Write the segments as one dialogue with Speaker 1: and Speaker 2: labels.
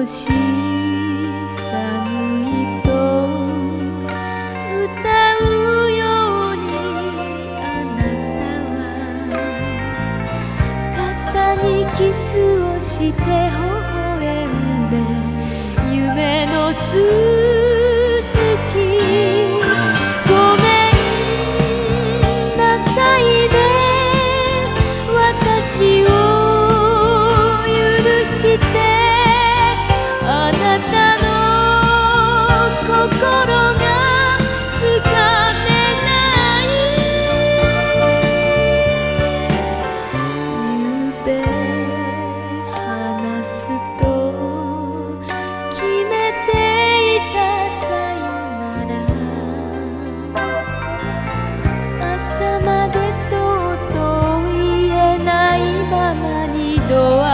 Speaker 1: 少し寒いと歌うようにあなたは肩にキスをして微笑んで夢の続 do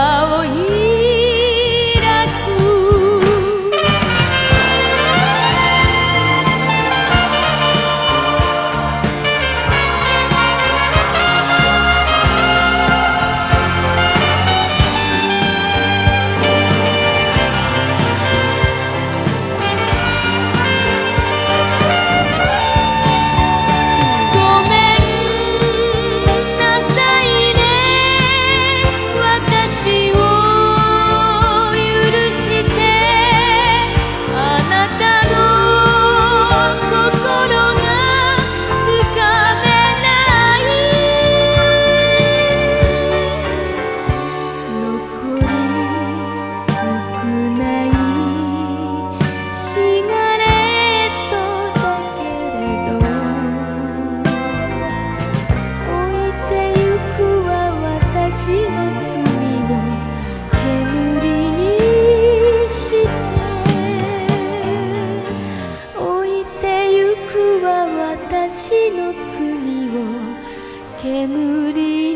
Speaker 1: 煙